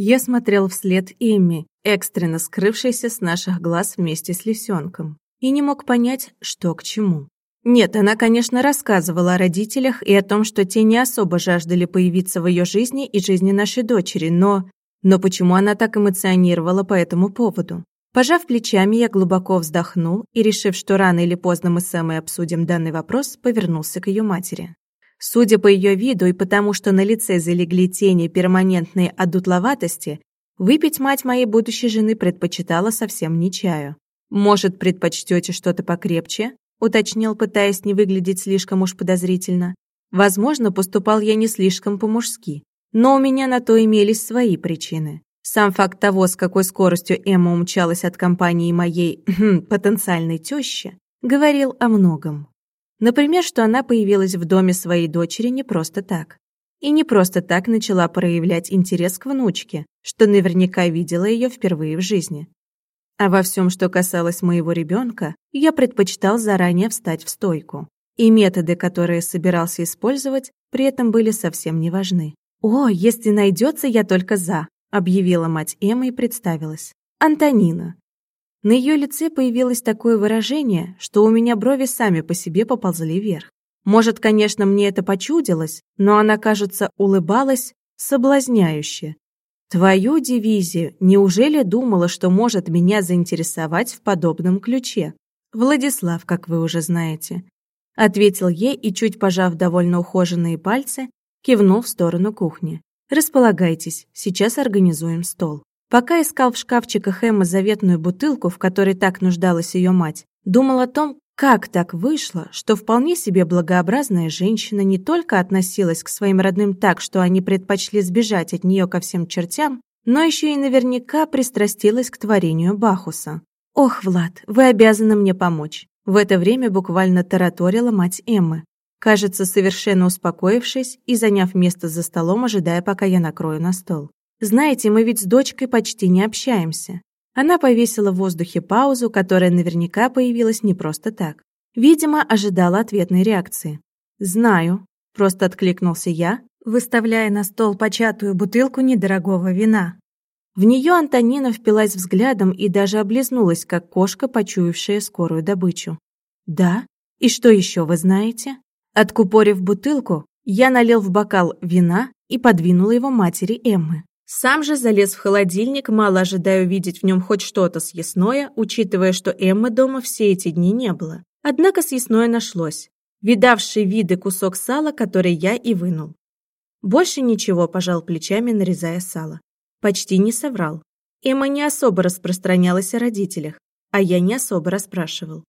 Я смотрел вслед Эмми, экстренно скрывшейся с наших глаз вместе с лисенком, и не мог понять, что к чему. Нет, она, конечно, рассказывала о родителях и о том, что те не особо жаждали появиться в ее жизни и жизни нашей дочери, но... Но почему она так эмоционировала по этому поводу? Пожав плечами, я глубоко вздохнул и, решив, что рано или поздно мы с Эмой обсудим данный вопрос, повернулся к ее матери. Судя по ее виду и потому, что на лице залегли тени перманентной одутловатости, выпить мать моей будущей жены предпочитала совсем не чаю. «Может, предпочтете что-то покрепче?» — уточнил, пытаясь не выглядеть слишком уж подозрительно. Возможно, поступал я не слишком по-мужски, но у меня на то имелись свои причины. Сам факт того, с какой скоростью Эмма умчалась от компании моей потенциальной тещи, говорил о многом. Например, что она появилась в доме своей дочери не просто так. И не просто так начала проявлять интерес к внучке, что наверняка видела ее впервые в жизни. А во всем, что касалось моего ребенка, я предпочитал заранее встать в стойку. И методы, которые собирался использовать, при этом были совсем не важны. «О, если найдется, я только за», — объявила мать Эммы и представилась. «Антонина, на ее лице появилось такое выражение, что у меня брови сами по себе поползли вверх. Может, конечно, мне это почудилось, но она, кажется, улыбалась соблазняюще. Твою дивизию неужели думала, что может меня заинтересовать в подобном ключе? Владислав, как вы уже знаете. Ответил ей и, чуть пожав довольно ухоженные пальцы, кивнул в сторону кухни. Располагайтесь, сейчас организуем стол. Пока искал в шкафчиках Эммы заветную бутылку, в которой так нуждалась ее мать, думал о том, как так вышло, что вполне себе благообразная женщина не только относилась к своим родным так, что они предпочли сбежать от нее ко всем чертям, но еще и наверняка пристрастилась к творению Бахуса. «Ох, Влад, вы обязаны мне помочь!» В это время буквально тараторила мать Эммы, кажется, совершенно успокоившись и заняв место за столом, ожидая, пока я накрою на стол. Знаете, мы ведь с дочкой почти не общаемся. Она повесила в воздухе паузу, которая наверняка появилась не просто так. Видимо, ожидала ответной реакции. «Знаю», – просто откликнулся я, выставляя на стол початую бутылку недорогого вина. В нее Антонина впилась взглядом и даже облизнулась, как кошка, почуявшая скорую добычу. «Да? И что еще вы знаете?» Откупорив бутылку, я налил в бокал вина и подвинул его матери Эммы. Сам же залез в холодильник, мало ожидая увидеть в нем хоть что-то съестное, учитывая, что Эммы дома все эти дни не было. Однако съестное нашлось. Видавший виды кусок сала, который я и вынул. Больше ничего, пожал плечами, нарезая сало. Почти не соврал. Эмма не особо распространялась о родителях, а я не особо расспрашивал.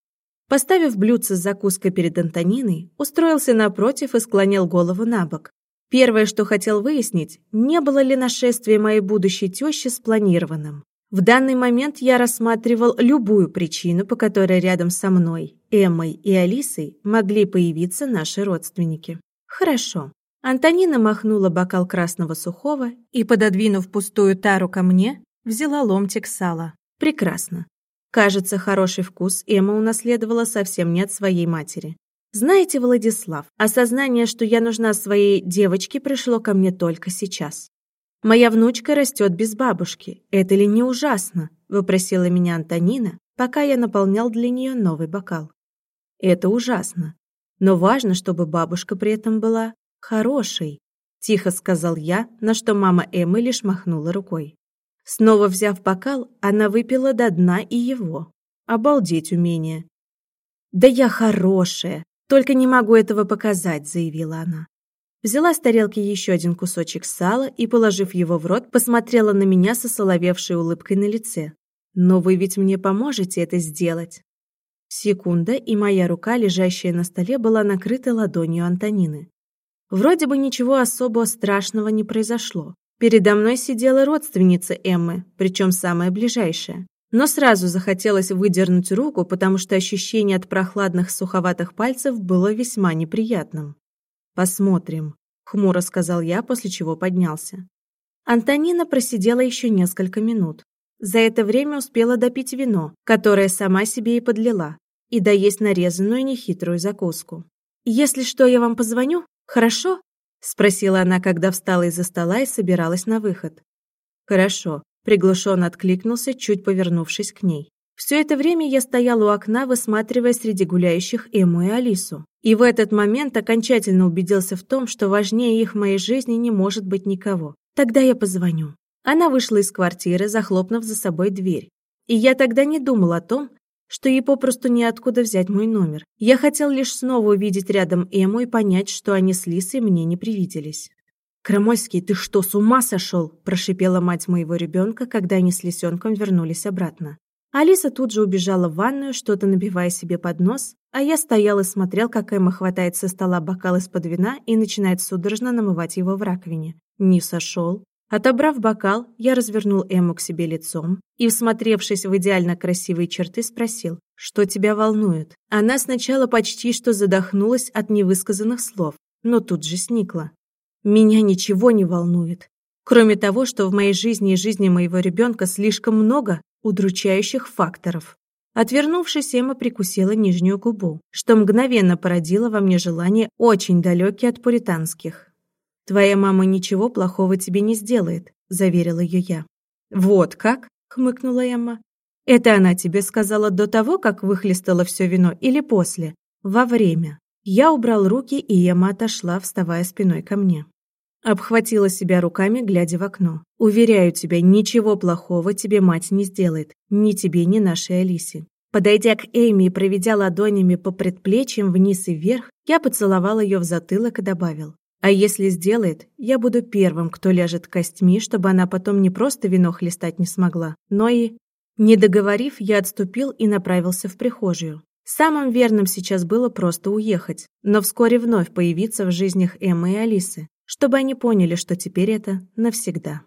Поставив блюдце с закуской перед Антониной, устроился напротив и склонил голову на бок, Первое, что хотел выяснить, не было ли нашествие моей будущей тещи спланированным. В данный момент я рассматривал любую причину, по которой рядом со мной, Эммой и Алисой могли появиться наши родственники. Хорошо. Антонина махнула бокал красного сухого и, пододвинув пустую тару ко мне, взяла ломтик сала. Прекрасно. Кажется, хороший вкус Эмма унаследовала совсем не от своей матери. Знаете, Владислав, осознание, что я нужна своей девочке, пришло ко мне только сейчас. Моя внучка растет без бабушки. Это ли не ужасно? Выпросила меня Антонина, пока я наполнял для нее новый бокал. Это ужасно. Но важно, чтобы бабушка при этом была хорошей, тихо сказал я, на что мама Эммы лишь махнула рукой. Снова взяв бокал, она выпила до дна и его. Обалдеть умение. «Да я хорошая!» «Только не могу этого показать», — заявила она. Взяла с тарелки еще один кусочек сала и, положив его в рот, посмотрела на меня со соловевшей улыбкой на лице. «Но вы ведь мне поможете это сделать?» Секунда, и моя рука, лежащая на столе, была накрыта ладонью Антонины. Вроде бы ничего особо страшного не произошло. Передо мной сидела родственница Эммы, причем самая ближайшая. Но сразу захотелось выдернуть руку, потому что ощущение от прохладных суховатых пальцев было весьма неприятным. «Посмотрим», — хмуро сказал я, после чего поднялся. Антонина просидела еще несколько минут. За это время успела допить вино, которое сама себе и подлила, и доесть нарезанную нехитрую закуску. «Если что, я вам позвоню? Хорошо?» — спросила она, когда встала из-за стола и собиралась на выход. «Хорошо», — приглушенно откликнулся, чуть повернувшись к ней. Все это время я стоял у окна, высматривая среди гуляющих Эму и Алису. И в этот момент окончательно убедился в том, что важнее их в моей жизни не может быть никого. Тогда я позвоню. Она вышла из квартиры, захлопнув за собой дверь. И я тогда не думал о том, что ей попросту неоткуда взять мой номер. Я хотел лишь снова увидеть рядом Эму и понять, что они с Лисой мне не привиделись. «Крамольский, ты что, с ума сошел?» – прошипела мать моего ребенка, когда они с Лисенком вернулись обратно. Алиса тут же убежала в ванную, что-то набивая себе под нос, а я стоял и смотрел, как Эмма хватает со стола бокал из-под вина и начинает судорожно намывать его в раковине. Не сошел. Отобрав бокал, я развернул Эмму к себе лицом и, всмотревшись в идеально красивые черты, спросил, что тебя волнует. Она сначала почти что задохнулась от невысказанных слов, но тут же сникла. Меня ничего не волнует. Кроме того, что в моей жизни и жизни моего ребенка слишком много, удручающих факторов. Отвернувшись, Эмма прикусила нижнюю губу, что мгновенно породило во мне желание очень далекие от пуританских. «Твоя мама ничего плохого тебе не сделает», – заверила ее я. «Вот как?» – хмыкнула Эмма. «Это она тебе сказала до того, как выхлестала все вино, или после?» «Во время». Я убрал руки, и Эмма отошла, вставая спиной ко мне. Обхватила себя руками, глядя в окно. «Уверяю тебя, ничего плохого тебе мать не сделает. Ни тебе, ни нашей Алисе». Подойдя к Эми и проведя ладонями по предплечьям вниз и вверх, я поцеловал ее в затылок и добавил. «А если сделает, я буду первым, кто ляжет костьми, чтобы она потом не просто вино хлестать не смогла, но и...» Не договорив, я отступил и направился в прихожую. Самым верным сейчас было просто уехать, но вскоре вновь появиться в жизнях Эммы и Алисы, чтобы они поняли, что теперь это навсегда.